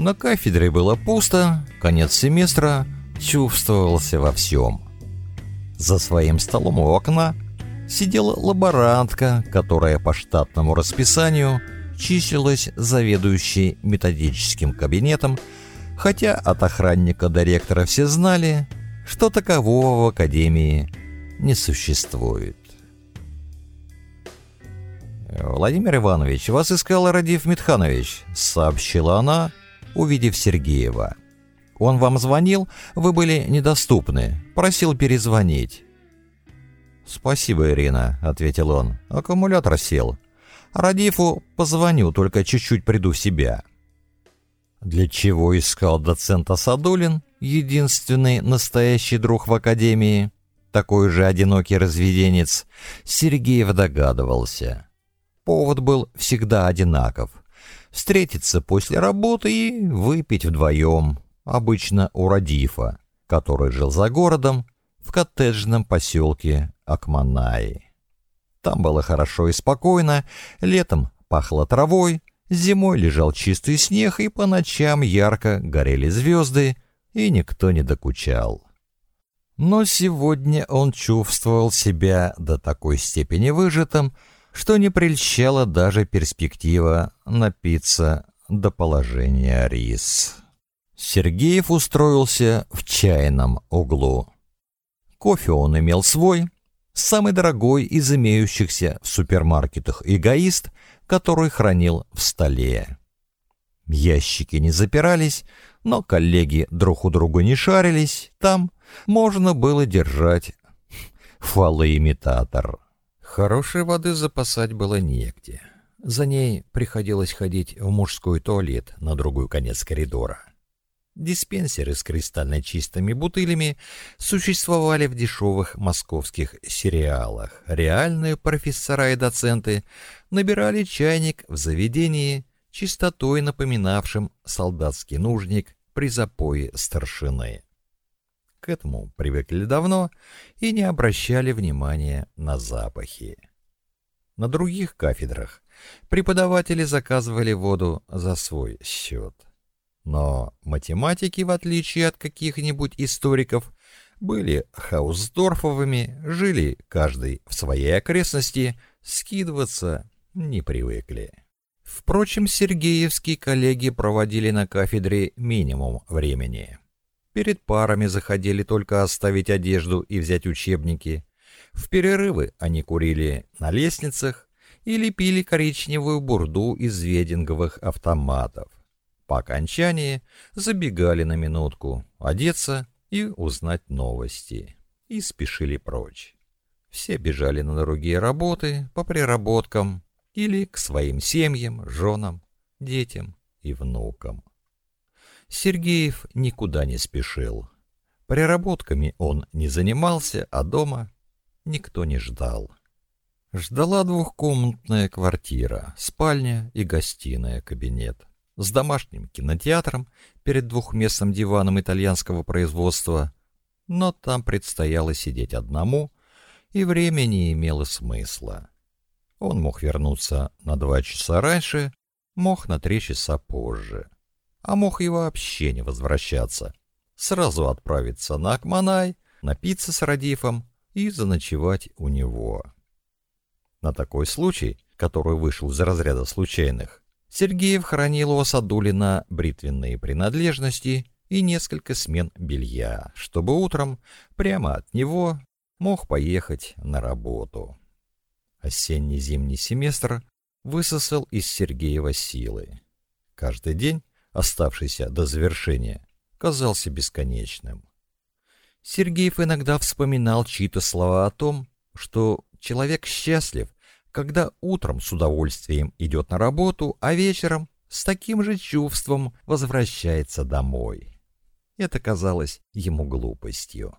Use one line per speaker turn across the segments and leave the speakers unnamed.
На кафедре было пусто, конец семестра чувствовался во всем. За своим столом у окна сидела лаборантка, которая по штатному расписанию числилась заведующей методическим кабинетом, хотя от охранника до ректора все знали, что такового в академии не существует. «Владимир Иванович, вас искала Радив Митханович», — сообщила она, увидев Сергеева. «Он вам звонил? Вы были недоступны. Просил перезвонить». «Спасибо, Ирина», — ответил он. «Аккумулятор сел. Радифу позвоню, только чуть-чуть приду в себя». Для чего искал доцента Садулин, единственный настоящий друг в академии, такой же одинокий разведенец, Сергеев догадывался. Повод был всегда одинаков встретиться после работы и выпить вдвоем, обычно у Радифа, который жил за городом, в коттеджном поселке Акманаи. Там было хорошо и спокойно, летом пахло травой, зимой лежал чистый снег и по ночам ярко горели звезды, и никто не докучал. Но сегодня он чувствовал себя до такой степени выжатым, что не прельщала даже перспектива напиться до положения рис. Сергеев устроился в чайном углу. Кофе он имел свой, самый дорогой из имеющихся в супермаркетах эгоист, который хранил в столе. Ящики не запирались, но коллеги друг у друга не шарились, там можно было держать фалоимитатор. Хорошей воды запасать было негде. За ней приходилось ходить в мужской туалет на другой конец коридора. Диспенсеры с кристально чистыми бутылями существовали в дешевых московских сериалах. Реальные профессора и доценты набирали чайник в заведении, чистотой напоминавшим солдатский нужник при запое старшины этому привыкли давно и не обращали внимания на запахи. На других кафедрах преподаватели заказывали воду за свой счет. Но математики, в отличие от каких-нибудь историков, были хаусдорфовыми, жили каждый в своей окрестности, скидываться не привыкли. Впрочем, сергеевские коллеги проводили на кафедре минимум времени. Перед парами заходили только оставить одежду и взять учебники. В перерывы они курили на лестницах или пили коричневую бурду из веденговых автоматов. По окончании забегали на минутку одеться и узнать новости. И спешили прочь. Все бежали на другие работы по приработкам или к своим семьям, женам, детям и внукам. Сергеев никуда не спешил. Приработками он не занимался, а дома никто не ждал. Ждала двухкомнатная квартира, спальня и гостиная, кабинет. С домашним кинотеатром перед двухместным диваном итальянского производства. Но там предстояло сидеть одному, и время не имело смысла. Он мог вернуться на два часа раньше, мог на три часа позже а мог его вообще не возвращаться. Сразу отправиться на Акманай, напиться с Радифом и заночевать у него. На такой случай, который вышел из разряда случайных, Сергеев хранил у Асадулина бритвенные принадлежности и несколько смен белья, чтобы утром прямо от него мог поехать на работу. Осенний-зимний семестр высосал из Сергеева силы. Каждый день оставшийся до завершения, казался бесконечным. Сергеев иногда вспоминал чьи-то слова о том, что человек счастлив, когда утром с удовольствием идет на работу, а вечером с таким же чувством возвращается домой. Это казалось ему глупостью.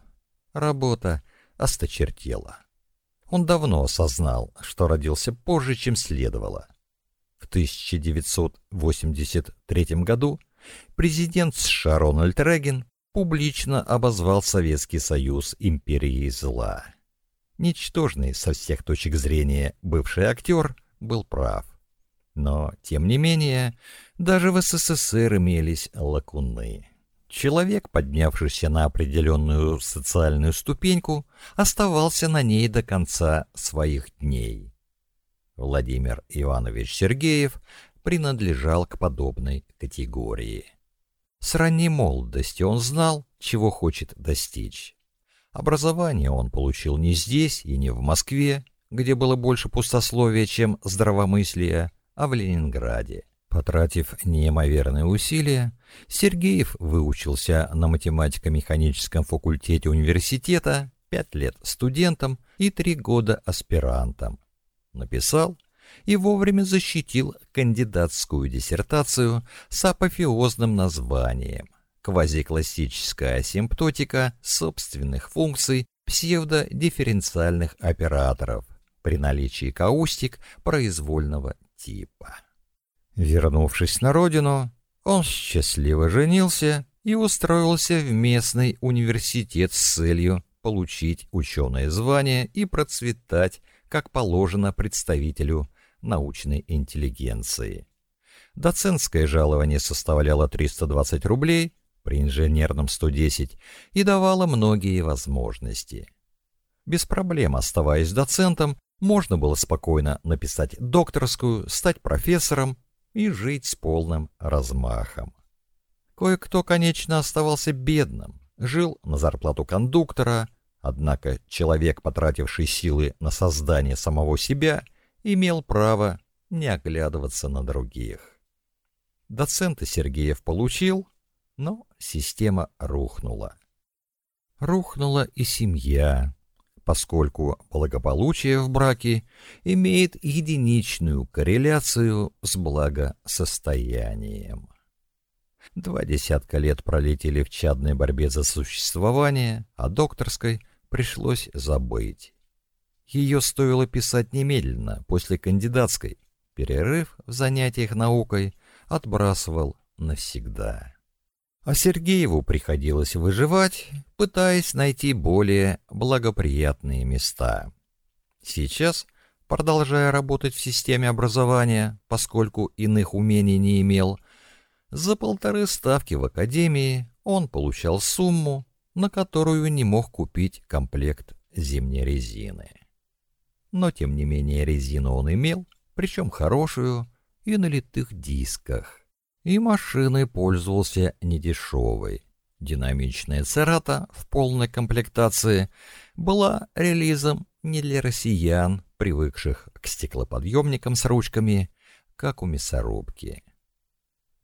Работа осточертела. Он давно осознал, что родился позже, чем следовало — 1983 году президент США Рональд Рейган публично обозвал Советский Союз империей зла. Ничтожный со всех точек зрения бывший актер был прав. Но, тем не менее, даже в СССР имелись лакуны. Человек, поднявшийся на определенную социальную ступеньку, оставался на ней до конца своих дней. Владимир Иванович Сергеев принадлежал к подобной категории. С ранней молодости он знал, чего хочет достичь. Образование он получил не здесь и не в Москве, где было больше пустословия, чем здравомыслия, а в Ленинграде. Потратив неимоверные усилия, Сергеев выучился на математико-механическом факультете университета, пять лет студентом и три года аспирантом написал и вовремя защитил кандидатскую диссертацию с апофеозным названием «Квазиклассическая асимптотика собственных функций псевдодифференциальных операторов при наличии каустик произвольного типа». Вернувшись на родину, он счастливо женился и устроился в местный университет с целью получить ученое звание и процветать как положено представителю научной интеллигенции. Доцентское жалование составляло 320 рублей, при инженерном 110, и давало многие возможности. Без проблем оставаясь доцентом, можно было спокойно написать докторскую, стать профессором и жить с полным размахом. Кое-кто, конечно, оставался бедным, жил на зарплату кондуктора – Однако человек, потративший силы на создание самого себя, имел право не оглядываться на других. Доцента Сергеев получил, но система рухнула. Рухнула и семья, поскольку благополучие в браке имеет единичную корреляцию с благосостоянием. Два десятка лет пролетели в чадной борьбе за существование, а докторской пришлось забыть. Ее стоило писать немедленно, после кандидатской. Перерыв в занятиях наукой отбрасывал навсегда. А Сергееву приходилось выживать, пытаясь найти более благоприятные места. Сейчас, продолжая работать в системе образования, поскольку иных умений не имел, за полторы ставки в академии он получал сумму, на которую не мог купить комплект зимней резины. Но, тем не менее, резину он имел, причем хорошую, и на литых дисках. И машиной пользовался недешевой. Динамичная Церата в полной комплектации была релизом не для россиян, привыкших к стеклоподъемникам с ручками, как у мясорубки.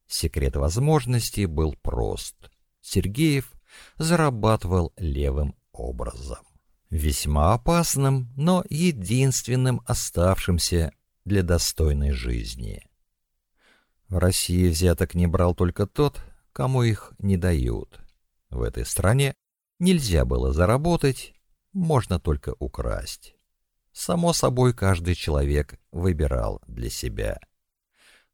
Секрет возможности был прост. Сергеев зарабатывал левым образом. Весьма опасным, но единственным оставшимся для достойной жизни. В России взяток не брал только тот, кому их не дают. В этой стране нельзя было заработать, можно только украсть. Само собой, каждый человек выбирал для себя.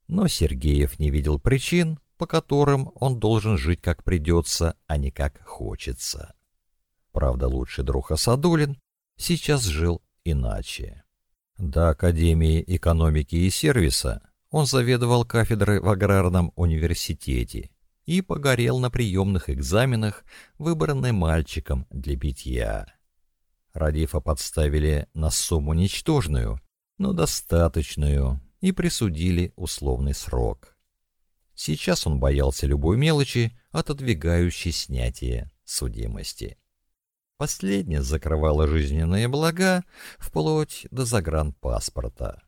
Но Сергеев не видел причин, по которым он должен жить как придется, а не как хочется. Правда, лучший друг Асадулин сейчас жил иначе. До Академии экономики и сервиса он заведовал кафедрой в аграрном университете и погорел на приемных экзаменах, выбранный мальчиком для битья. Радифа подставили на сумму ничтожную, но достаточную, и присудили условный срок. Сейчас он боялся любой мелочи, отодвигающей снятие судимости. Последнее закрывало жизненные блага вплоть до загранпаспорта.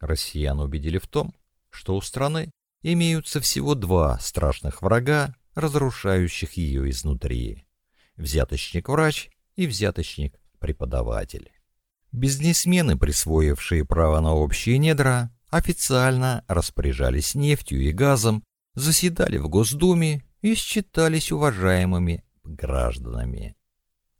Россиян убедили в том, что у страны имеются всего два страшных врага, разрушающих ее изнутри. Взяточник-врач и взяточник-преподаватель. Бизнесмены, присвоившие право на общие недра, официально распоряжались нефтью и газом, заседали в Госдуме и считались уважаемыми гражданами.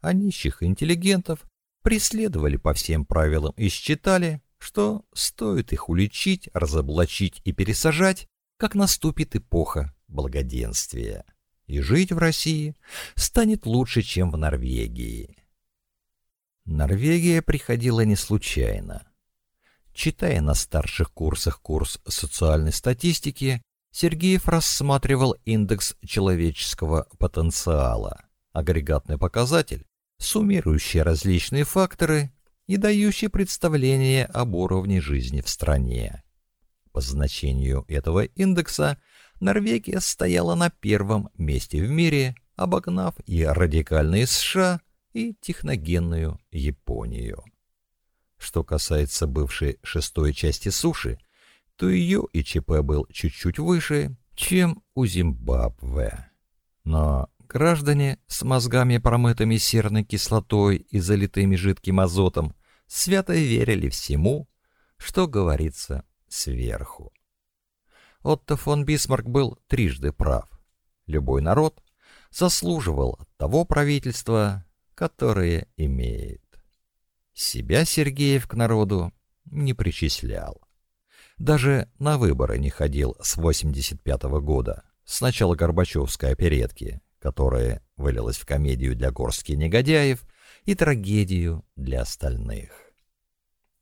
А нищих интеллигентов преследовали по всем правилам и считали, что стоит их уличить, разоблачить и пересажать, как наступит эпоха благоденствия. И жить в России станет лучше, чем в Норвегии. Норвегия приходила не случайно – Читая на старших курсах курс социальной статистики, Сергеев рассматривал индекс человеческого потенциала, агрегатный показатель, суммирующий различные факторы и дающий представление об уровне жизни в стране. По значению этого индекса Норвегия стояла на первом месте в мире, обогнав и радикальные США, и техногенную Японию. Что касается бывшей шестой части суши, то ее ИЧП был чуть-чуть выше, чем у Зимбабве. Но граждане с мозгами, промытыми серной кислотой и залитыми жидким азотом, свято верили всему, что говорится сверху. Отто фон Бисмарк был трижды прав. Любой народ заслуживал того правительства, которое имеет. Себя Сергеев к народу не причислял. Даже на выборы не ходил с 85 -го года, с начала Горбачевской оперетки, которая вылилась в комедию для горстки негодяев и трагедию для остальных.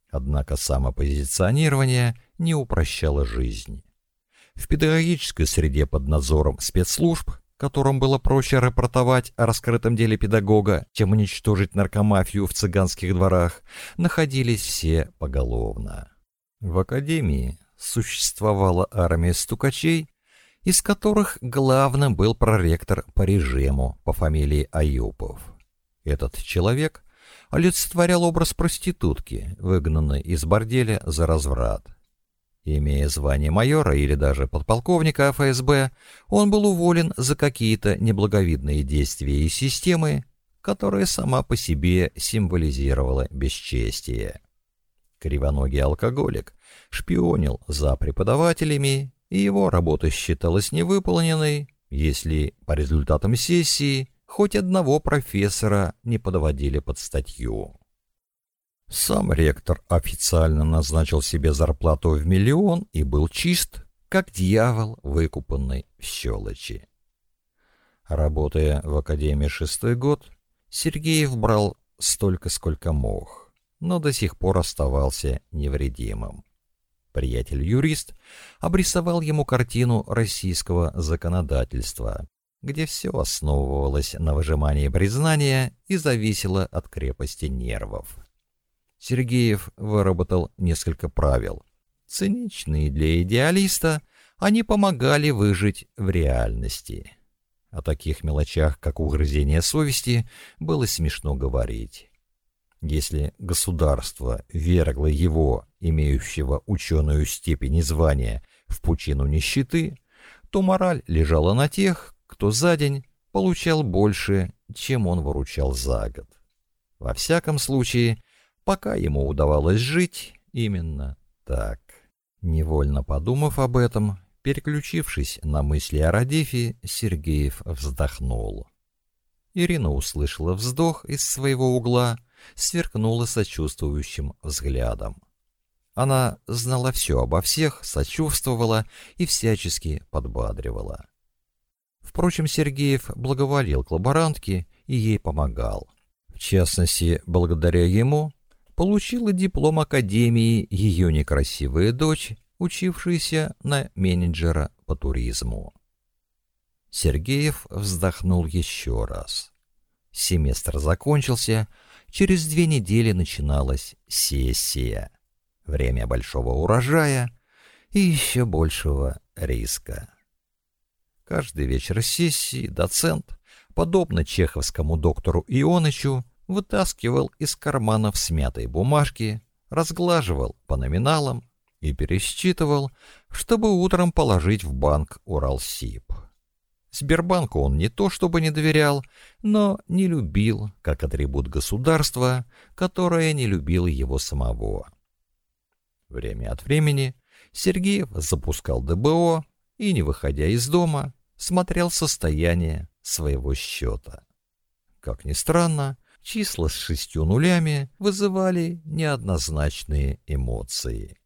Однако самопозиционирование не упрощало жизнь. В педагогической среде под надзором спецслужб которым было проще рапортовать о раскрытом деле педагога, чем уничтожить наркомафию в цыганских дворах, находились все поголовно. В академии существовала армия стукачей, из которых главным был проректор по режиму по фамилии Аюпов. Этот человек олицетворял образ проститутки, выгнанной из борделя за разврат – Имея звание майора или даже подполковника ФСБ, он был уволен за какие-то неблаговидные действия и системы, которая сама по себе символизировала бесчестие. Кривоногий алкоголик шпионил за преподавателями, и его работа считалась невыполненной, если по результатам сессии хоть одного профессора не подводили под статью. Сам ректор официально назначил себе зарплату в миллион и был чист, как дьявол, выкупанный в щелочи. Работая в Академии шестой год, Сергеев брал столько, сколько мог, но до сих пор оставался невредимым. Приятель-юрист обрисовал ему картину российского законодательства, где все основывалось на выжимании признания и зависело от крепости нервов. Сергеев выработал несколько правил. Циничные для идеалиста, они помогали выжить в реальности. О таких мелочах, как угрызение совести, было смешно говорить. Если государство вергло его, имеющего ученую степень и звание, в пучину нищеты, то мораль лежала на тех, кто за день получал больше, чем он выручал за год. Во всяком случае, пока ему удавалось жить именно так. Невольно подумав об этом, переключившись на мысли о Радифе, Сергеев вздохнул. Ирина услышала вздох из своего угла, сверкнула сочувствующим взглядом. Она знала все обо всех, сочувствовала и всячески подбадривала. Впрочем, Сергеев благоволил к лаборантке и ей помогал. В частности, благодаря ему получила диплом Академии ее некрасивая дочь, учившаяся на менеджера по туризму. Сергеев вздохнул еще раз. Семестр закончился, через две недели начиналась сессия. Время большого урожая и еще большего риска. Каждый вечер сессии доцент, подобно чеховскому доктору Ионычу, вытаскивал из карманов смятой бумажки, разглаживал по номиналам и пересчитывал, чтобы утром положить в банк Уралсиб. Сбербанку он не то чтобы не доверял, но не любил, как атрибут государства, которое не любил его самого. Время от времени Сергеев запускал ДБО и, не выходя из дома, смотрел состояние своего счета. Как ни странно, числа с шестью нулями вызывали неоднозначные эмоции.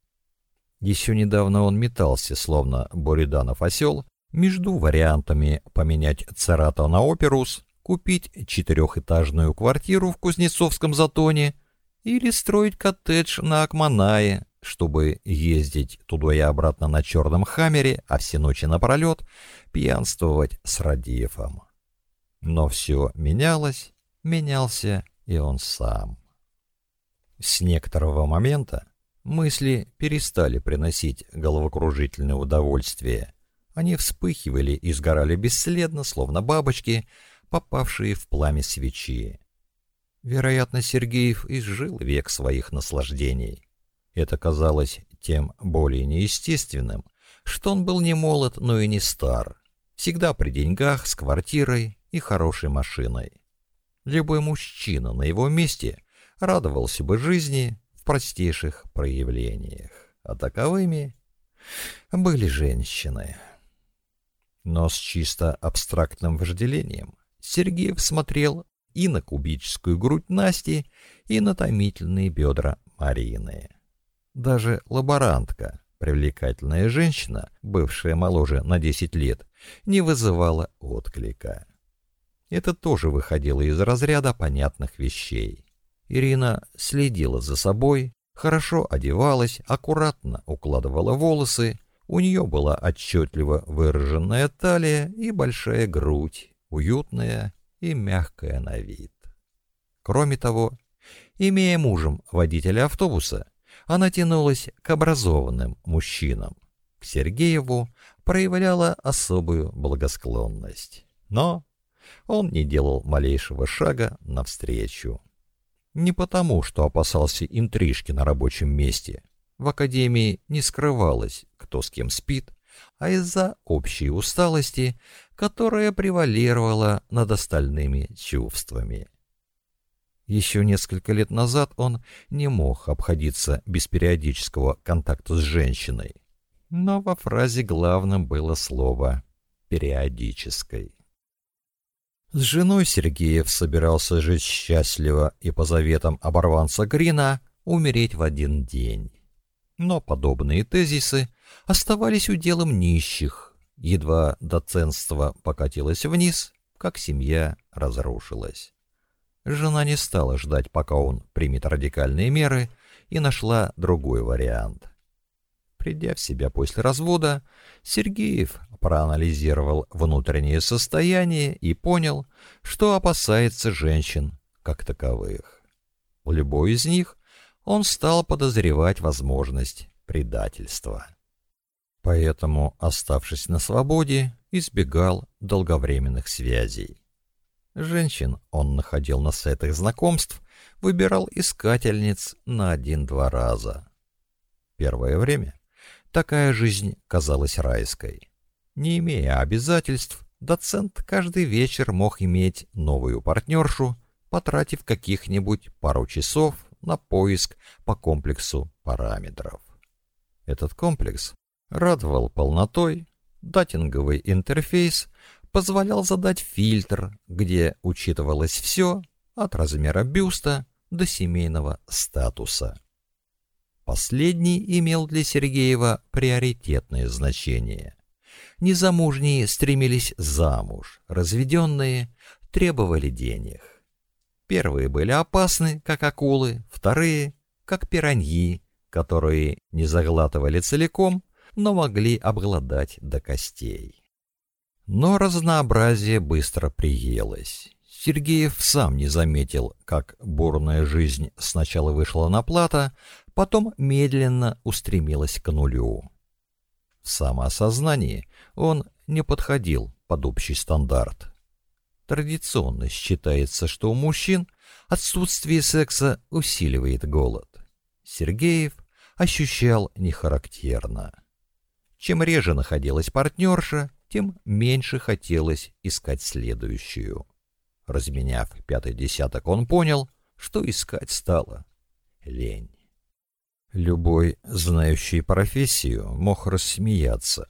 Еще недавно он метался, словно Буриданов осел, между вариантами поменять Царата на Оперус, купить четырехэтажную квартиру в Кузнецовском затоне или строить коттедж на Акманае, чтобы ездить туда и обратно на черном хаммере, а все ночи напролет пьянствовать с Радиефом. Но все менялось, менялся и он сам. С некоторого момента мысли перестали приносить головокружительное удовольствие. Они вспыхивали и сгорали бесследно, словно бабочки, попавшие в пламя свечи. Вероятно, Сергеев изжил век своих наслаждений. Это казалось тем более неестественным, что он был не молод, но и не стар. Всегда при деньгах, с квартирой и хорошей машиной любой мужчина на его месте радовался бы жизни в простейших проявлениях, а таковыми были женщины. Но с чисто абстрактным вожделением Сергеев смотрел и на кубическую грудь Насти, и на томительные бедра Марины. Даже лаборантка, привлекательная женщина, бывшая моложе на 10 лет, не вызывала отклика. Это тоже выходило из разряда понятных вещей. Ирина следила за собой, хорошо одевалась, аккуратно укладывала волосы, у нее была отчетливо выраженная талия и большая грудь, уютная и мягкая на вид. Кроме того, имея мужем водителя автобуса, она тянулась к образованным мужчинам. К Сергееву проявляла особую благосклонность. Но он не делал малейшего шага навстречу. Не потому, что опасался интрижки на рабочем месте. В академии не скрывалось, кто с кем спит, а из-за общей усталости, которая превалировала над остальными чувствами. Еще несколько лет назад он не мог обходиться без периодического контакта с женщиной. Но во фразе главным было слово «периодической». С женой Сергеев собирался жить счастливо и по заветам оборванца Грина умереть в один день. Но подобные тезисы оставались уделом нищих. Едва доценство покатилось вниз, как семья разрушилась. Жена не стала ждать, пока он примет радикальные меры, и нашла другой вариант — придя в себя после развода, Сергеев проанализировал внутреннее состояние и понял, что опасается женщин как таковых. У любой из них он стал подозревать возможность предательства. Поэтому, оставшись на свободе, избегал долговременных связей. Женщин он находил на сайтах знакомств, выбирал искательниц на один-два раза. Первое время Такая жизнь казалась райской. Не имея обязательств, доцент каждый вечер мог иметь новую партнершу, потратив каких-нибудь пару часов на поиск по комплексу параметров. Этот комплекс радовал полнотой, датинговый интерфейс позволял задать фильтр, где учитывалось все от размера бюста до семейного статуса. Последний имел для Сергеева приоритетное значение. Незамужние стремились замуж, разведенные требовали денег. Первые были опасны, как акулы, вторые — как пираньи, которые не заглатывали целиком, но могли обглодать до костей. Но разнообразие быстро приелось. Сергеев сам не заметил, как бурная жизнь сначала вышла на плата, потом медленно устремилась к нулю. В самоосознании он не подходил под общий стандарт. Традиционно считается, что у мужчин отсутствие секса усиливает голод. Сергеев ощущал нехарактерно. Чем реже находилась партнерша, тем меньше хотелось искать следующую. Разменяв пятый десяток, он понял, что искать стало лень. Любой, знающий профессию, мог рассмеяться.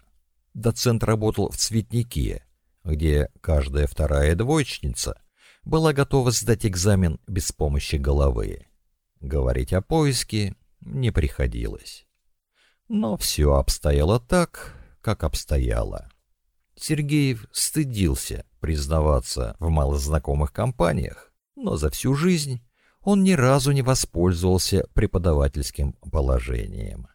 До работал в цветнике, где каждая вторая двоечница была готова сдать экзамен без помощи головы. Говорить о поиске не приходилось. Но все обстояло так, как обстояло. Сергеев стыдился признаваться в малознакомых компаниях, но за всю жизнь он ни разу не воспользовался преподавательским положением.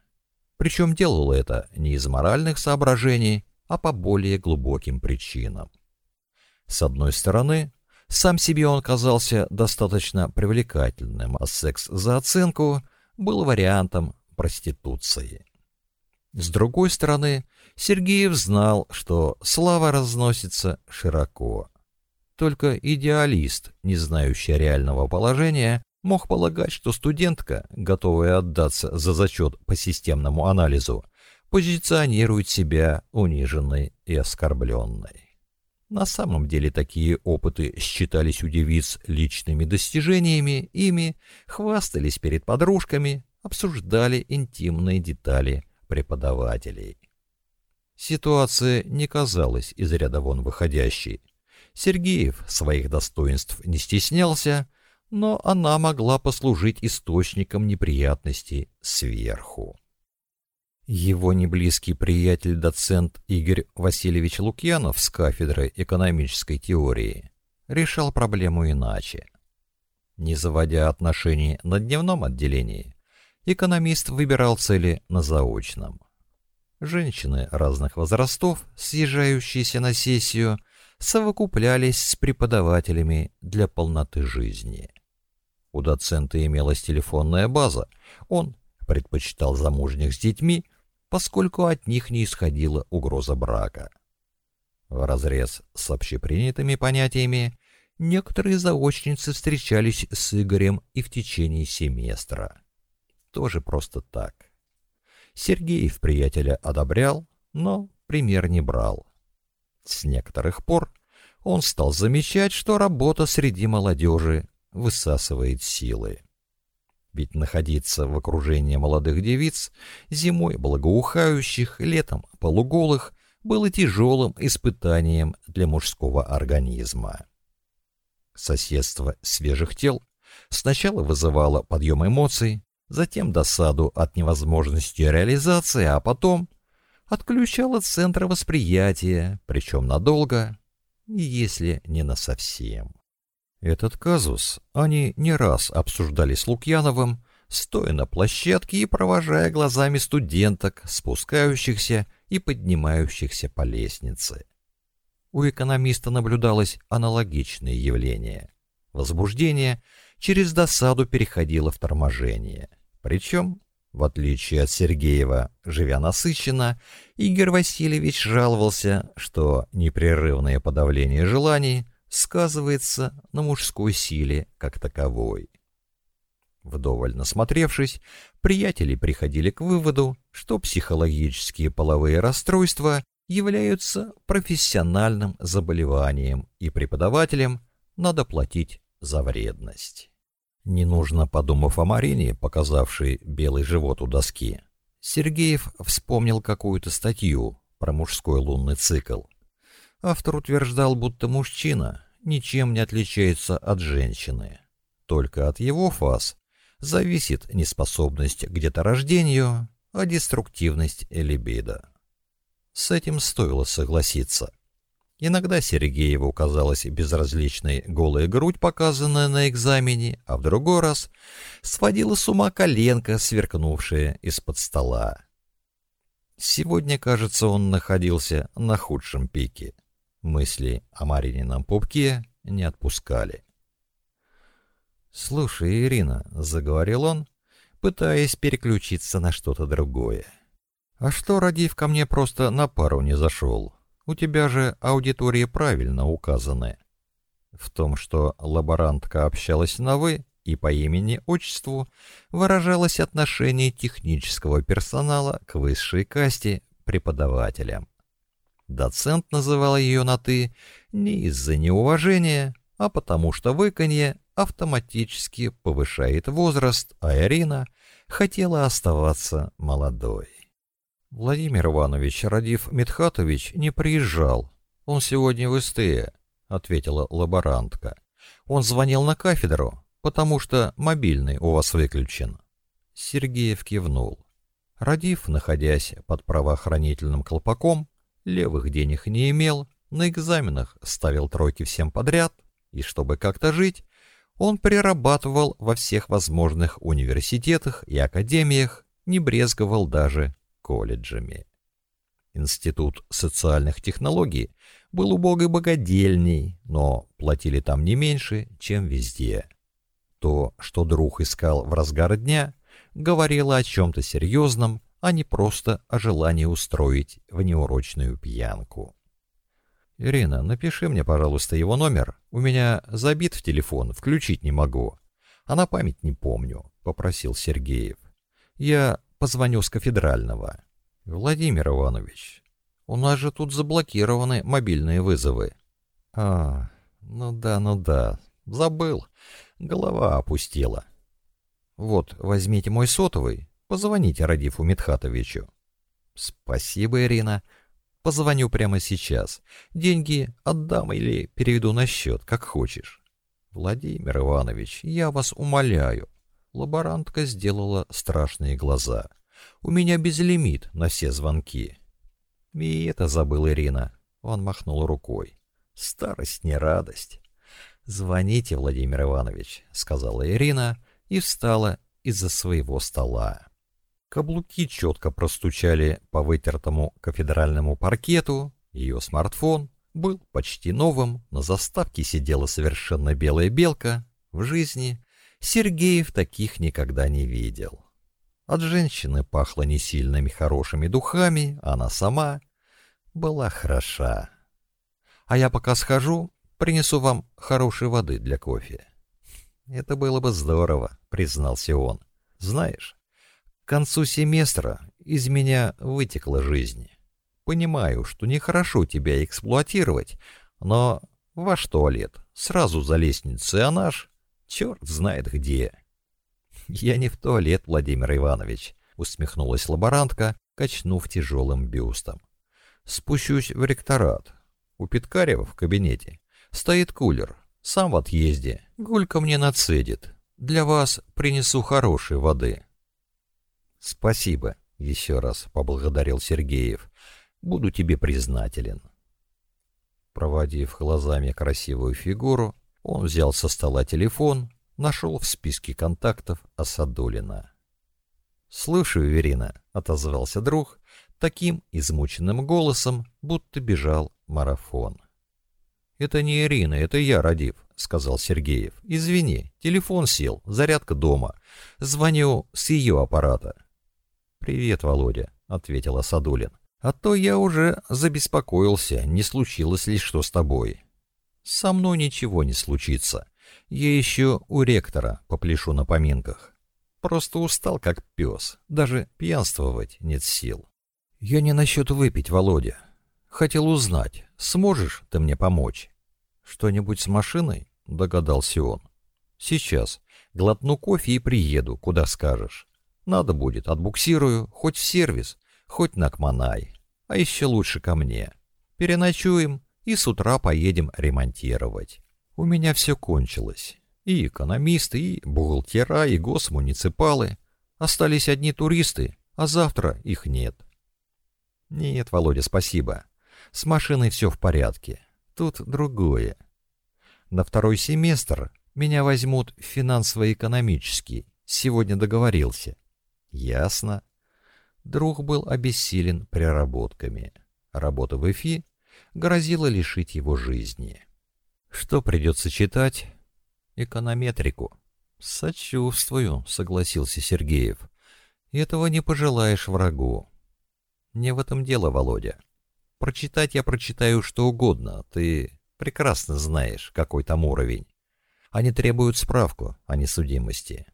Причем делал это не из моральных соображений, а по более глубоким причинам. С одной стороны, сам себе он казался достаточно привлекательным, а секс за оценку был вариантом проституции. С другой стороны, Сергеев знал, что слава разносится широко, только идеалист, не знающий реального положения, мог полагать, что студентка, готовая отдаться за зачет по системному анализу, позиционирует себя униженной и оскорбленной. На самом деле такие опыты считались у девиц личными достижениями, ими хвастались перед подружками, обсуждали интимные детали преподавателей. Ситуация не казалась из ряда вон выходящей. Сергеев своих достоинств не стеснялся, но она могла послужить источником неприятностей сверху. Его неблизкий приятель доцент Игорь Васильевич Лукьянов с кафедры экономической теории решал проблему иначе. Не заводя отношений на дневном отделении, экономист выбирал цели на заочном. Женщины разных возрастов, съезжающиеся на сессию – совокуплялись с преподавателями для полноты жизни. У доцента имелась телефонная база. Он предпочитал замужних с детьми, поскольку от них не исходила угроза брака. В разрез с общепринятыми понятиями некоторые заочницы встречались с Игорем и в течение семестра. Тоже просто так. Сергеев приятеля одобрял, но пример не брал. С некоторых пор он стал замечать, что работа среди молодежи высасывает силы. Ведь находиться в окружении молодых девиц, зимой благоухающих, летом полуголых, было тяжелым испытанием для мужского организма. Соседство свежих тел сначала вызывало подъем эмоций, затем досаду от невозможности реализации, а потом – отключала центра восприятия, причем надолго, если не на совсем. Этот казус они не раз обсуждали с Лукьяновым, стоя на площадке и провожая глазами студенток, спускающихся и поднимающихся по лестнице. У экономиста наблюдалось аналогичное явление. Возбуждение через досаду переходило в торможение, причем в отличие от Сергеева, живя насыщенно, Игорь Васильевич жаловался, что непрерывное подавление желаний сказывается на мужской силе как таковой. Вдоволь насмотревшись, приятели приходили к выводу, что психологические половые расстройства являются профессиональным заболеванием, и преподавателям надо платить за вредность. Ненужно подумав о Марине, показавшей белый живот у доски, Сергеев вспомнил какую-то статью про мужской лунный цикл. Автор утверждал, будто мужчина ничем не отличается от женщины. Только от его фаз зависит неспособность к деторождению, а деструктивность либидо. С этим стоило согласиться. Иногда Сергееву казалась безразличной голая грудь, показанная на экзамене, а в другой раз сводила с ума коленка, сверкнувшая из-под стола. Сегодня, кажется, он находился на худшем пике. Мысли о Маринином пупке не отпускали. «Слушай, Ирина», — заговорил он, пытаясь переключиться на что-то другое. «А что, Радив, ко мне просто на пару не зашел?» У тебя же аудитория правильно указана. В том, что лаборантка общалась на «вы» и по имени-отчеству, выражалось отношение технического персонала к высшей касте преподавателям. Доцент называл ее на «ты» не из-за неуважения, а потому что выканье автоматически повышает возраст, а Ирина хотела оставаться молодой. Владимир Иванович Радив Медхатович не приезжал. Он сегодня в СТЭ, ответила лаборантка. Он звонил на кафедру, потому что мобильный у вас выключен. Сергеев кивнул. Радив, находясь под правоохранительным колпаком, левых денег не имел, на экзаменах ставил тройки всем подряд, и чтобы как-то жить, он прирабатывал во всех возможных университетах и академиях, не брезговал даже колледжами. Институт социальных технологий был убог и богодельней, но платили там не меньше, чем везде. То, что друг искал в разгар дня, говорило о чем-то серьезном, а не просто о желании устроить внеурочную пьянку. «Ирина, напиши мне, пожалуйста, его номер. У меня забит в телефон, включить не могу. А на память не помню», — попросил Сергеев. «Я позвонил с кафедрального. «Владимир Иванович, у нас же тут заблокированы мобильные вызовы». «А, ну да, ну да, забыл. Голова опустила». «Вот, возьмите мой сотовый, позвоните Радифу Митхатовичу». «Спасибо, Ирина. Позвоню прямо сейчас. Деньги отдам или переведу на счет, как хочешь». «Владимир Иванович, я вас умоляю, Лаборантка сделала страшные глаза. «У меня безлимит на все звонки». И это забыл Ирина. Он махнул рукой. «Старость не радость». «Звоните, Владимир Иванович», — сказала Ирина и встала из-за своего стола. Каблуки четко простучали по вытертому кафедральному паркету, ее смартфон был почти новым, на заставке сидела совершенно белая белка, в жизни Сергеев таких никогда не видел. От женщины пахло не сильными хорошими духами, она сама была хороша. А я пока схожу, принесу вам хорошей воды для кофе. Это было бы здорово, признался он. Знаешь, к концу семестра из меня вытекла жизнь. Понимаю, что нехорошо тебя эксплуатировать, но во что лет? Сразу за лестницей, а наш Черт знает где. Я не в туалет, Владимир Иванович, усмехнулась лаборантка, качнув тяжелым бюстом. Спущусь в ректорат. У Петкарева в кабинете стоит кулер. Сам в отъезде. Гулька мне нацедит. Для вас принесу хорошей воды. Спасибо, еще раз поблагодарил Сергеев. Буду тебе признателен. Проводив глазами красивую фигуру, он взял со стола телефон, нашел в списке контактов Асадулина. Слышу, Верина», — отозвался друг, таким измученным голосом, будто бежал марафон. «Это не Ирина, это я, Радив», — сказал Сергеев. «Извини, телефон сел, зарядка дома. Звоню с ее аппарата». «Привет, Володя», — ответила Садулин. «А то я уже забеспокоился, не случилось ли что с тобой» со мной ничего не случится. Я еще у ректора попляшу на поминках. Просто устал, как пес. Даже пьянствовать нет сил. Я не насчет выпить, Володя. Хотел узнать, сможешь ты мне помочь? Что-нибудь с машиной? Догадался он. Сейчас. Глотну кофе и приеду, куда скажешь. Надо будет, отбуксирую, хоть в сервис, хоть на Кманай. А еще лучше ко мне. Переночуем, и с утра поедем ремонтировать. У меня все кончилось. И экономисты, и бухгалтера, и госмуниципалы. Остались одни туристы, а завтра их нет. Нет, Володя, спасибо. С машиной все в порядке. Тут другое. На второй семестр меня возьмут финансово-экономический. Сегодня договорился. Ясно. Друг был обессилен приработками. Работа в ЭФИ грозило лишить его жизни. Что придется читать? Эконометрику. Сочувствую, согласился Сергеев. Этого не пожелаешь врагу. Не в этом дело, Володя. Прочитать я прочитаю что угодно. Ты прекрасно знаешь, какой там уровень. Они требуют справку о несудимости.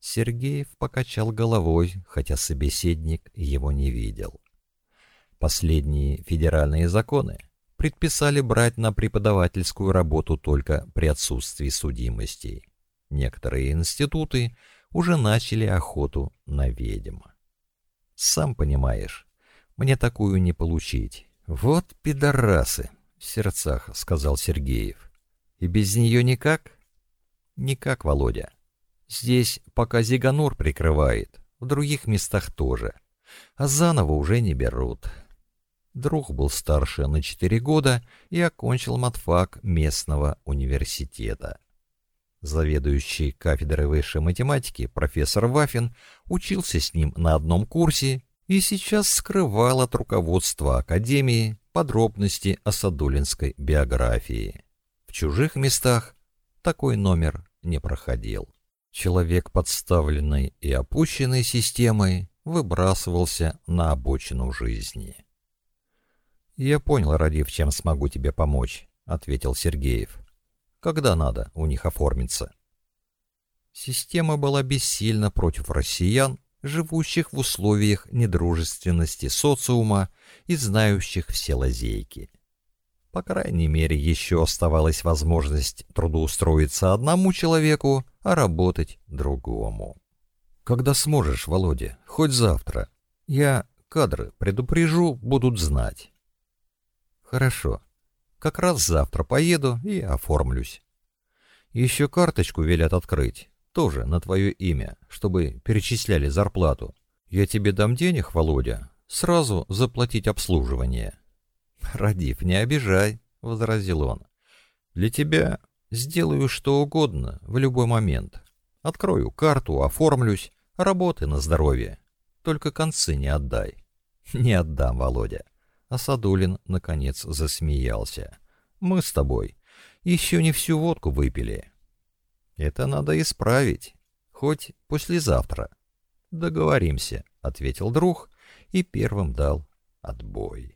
Сергеев покачал головой, хотя собеседник его не видел. Последние федеральные законы предписали брать на преподавательскую работу только при отсутствии судимостей. Некоторые институты уже начали охоту на ведьм. Сам понимаешь, мне такую не получить. Вот пидорасы, в сердцах сказал Сергеев. И без нее никак? Никак, Володя. Здесь пока Зиганор прикрывает, в других местах тоже. А заново уже не берут друг был старше на 4 года и окончил матфак местного университета. Заведующий кафедрой высшей математики профессор Вафин учился с ним на одном курсе и сейчас скрывал от руководства академии подробности о Садулинской биографии. В чужих местах такой номер не проходил. Человек, подставленный и опущенный системой, выбрасывался на обочину жизни. «Я понял, Радив, чем смогу тебе помочь», — ответил Сергеев. «Когда надо у них оформиться». Система была бессильна против россиян, живущих в условиях недружественности социума и знающих все лазейки. По крайней мере, еще оставалась возможность трудоустроиться одному человеку, а работать другому. «Когда сможешь, Володя, хоть завтра. Я кадры предупрежу, будут знать». Хорошо. Как раз завтра поеду и оформлюсь. Еще карточку велят открыть, тоже на твое имя, чтобы перечисляли зарплату. Я тебе дам денег, Володя, сразу заплатить обслуживание. Радив, не обижай, возразил он. Для тебя сделаю что угодно в любой момент. Открою карту, оформлюсь, работы на здоровье. Только концы не отдай. Не отдам, Володя а Садулин, наконец, засмеялся. «Мы с тобой еще не всю водку выпили». «Это надо исправить. Хоть послезавтра». «Договоримся», — ответил друг и первым дал отбой.